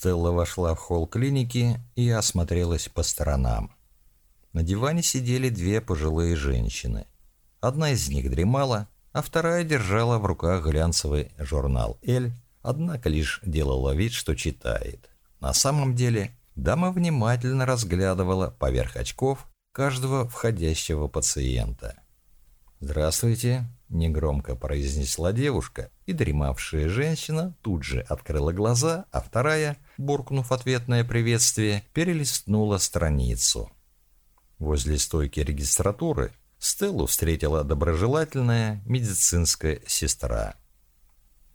Стелла вошла в холл клиники и осмотрелась по сторонам. На диване сидели две пожилые женщины. Одна из них дремала, а вторая держала в руках глянцевый журнал «Эль», однако лишь делала вид, что читает. На самом деле дама внимательно разглядывала поверх очков каждого входящего пациента. «Здравствуйте», — негромко произнесла девушка, и дремавшая женщина тут же открыла глаза, а вторая, буркнув ответное приветствие, перелистнула страницу. Возле стойки регистратуры Стеллу встретила доброжелательная медицинская сестра.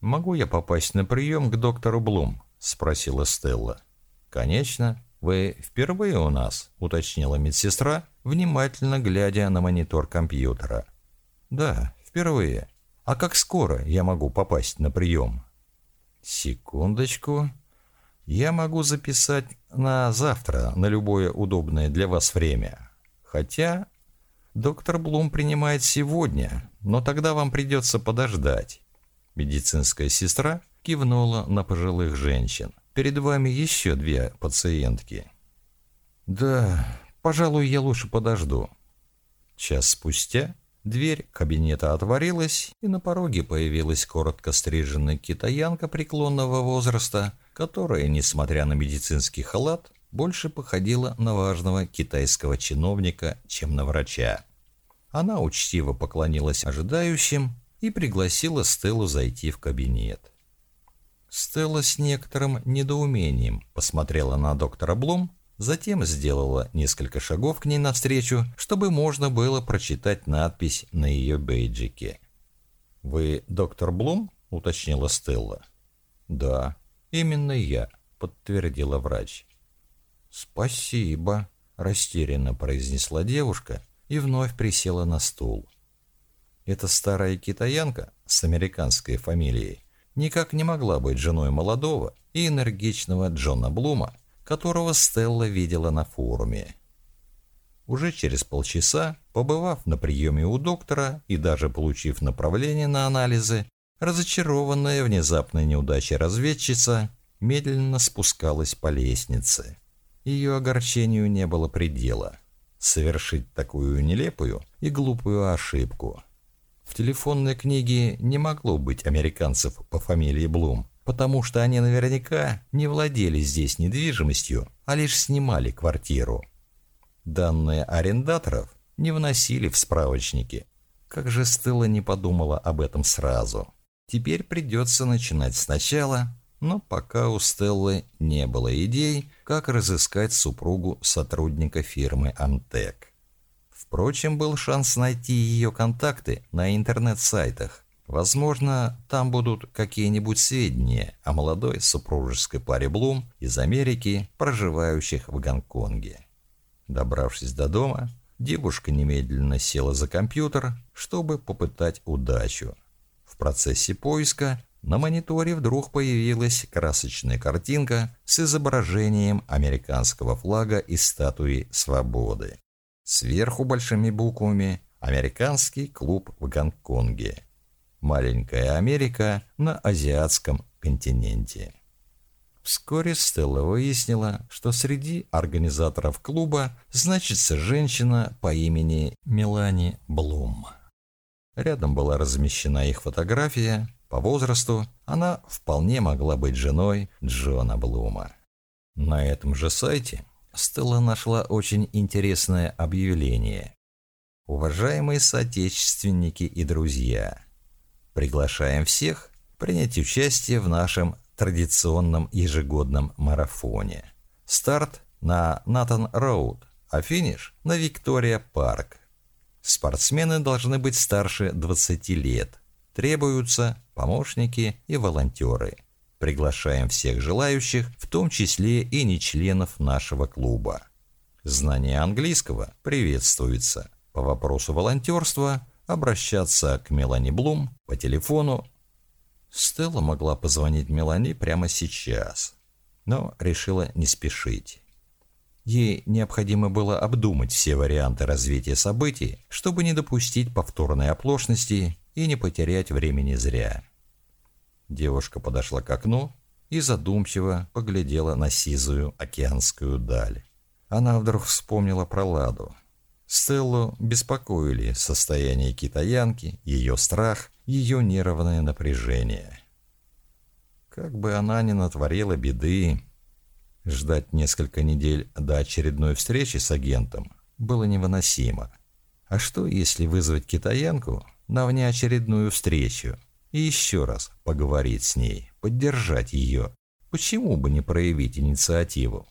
«Могу я попасть на прием к доктору Блум?» – спросила Стелла. «Конечно. Вы впервые у нас?» – уточнила медсестра, внимательно глядя на монитор компьютера. «Да, впервые. А как скоро я могу попасть на прием?» «Секундочку. Я могу записать на завтра, на любое удобное для вас время. Хотя Доктор Блум принимает сегодня, но тогда вам придется подождать. Медицинская сестра кивнула на пожилых женщин. Перед вами еще две пациентки. Да, пожалуй, я лучше подожду. Час спустя дверь кабинета отворилась, и на пороге появилась коротко стриженная китаянка преклонного возраста, которая, несмотря на медицинский халат, больше походила на важного китайского чиновника, чем на врача. Она учтиво поклонилась ожидающим и пригласила Стеллу зайти в кабинет. Стелла с некоторым недоумением посмотрела на доктора Блум, затем сделала несколько шагов к ней навстречу, чтобы можно было прочитать надпись на ее бейджике. «Вы доктор Блум?» — уточнила Стелла. «Да, именно я», — подтвердила врач. «Спасибо», — растерянно произнесла девушка и вновь присела на стул. Эта старая китаянка с американской фамилией никак не могла быть женой молодого и энергичного Джона Блума, которого Стелла видела на форуме. Уже через полчаса, побывав на приеме у доктора и даже получив направление на анализы, разочарованная внезапной неудачей разведчица медленно спускалась по лестнице. Ее огорчению не было предела. Совершить такую нелепую и глупую ошибку. В телефонной книге не могло быть американцев по фамилии Блум, потому что они наверняка не владели здесь недвижимостью, а лишь снимали квартиру. Данные арендаторов не вносили в справочники. Как же Стелла не подумала об этом сразу. Теперь придется начинать сначала но пока у Стеллы не было идей, как разыскать супругу сотрудника фирмы «Амтек». Впрочем, был шанс найти ее контакты на интернет-сайтах. Возможно, там будут какие-нибудь сведения о молодой супружеской паре Блум из Америки, проживающих в Гонконге. Добравшись до дома, девушка немедленно села за компьютер, чтобы попытать удачу. В процессе поиска на мониторе вдруг появилась красочная картинка с изображением американского флага и статуи свободы. Сверху большими буквами «Американский клуб в Гонконге». Маленькая Америка на азиатском континенте. Вскоре Стелла выяснила, что среди организаторов клуба значится женщина по имени Мелани Блум. Рядом была размещена их фотография, по возрасту она вполне могла быть женой Джона Блума. На этом же сайте Стелла нашла очень интересное объявление. Уважаемые соотечественники и друзья, приглашаем всех принять участие в нашем традиционном ежегодном марафоне. Старт на Натан Роуд, а финиш на Виктория Парк. Спортсмены должны быть старше 20 лет – Требуются помощники и волонтеры. Приглашаем всех желающих, в том числе и не членов нашего клуба. Знание английского приветствуется. По вопросу волонтерства обращаться к Мелани Блум по телефону. Стелла могла позвонить Мелани прямо сейчас, но решила не спешить. Ей необходимо было обдумать все варианты развития событий, чтобы не допустить повторной оплошности и не потерять времени зря. Девушка подошла к окну и задумчиво поглядела на сизую океанскую даль. Она вдруг вспомнила про Ладу. Стеллу беспокоили состояние китаянки, ее страх, ее нервное напряжение. Как бы она ни натворила беды, ждать несколько недель до очередной встречи с агентом было невыносимо. А что, если вызвать китаянку на внеочередную встречу и еще раз поговорить с ней, поддержать ее? Почему бы не проявить инициативу?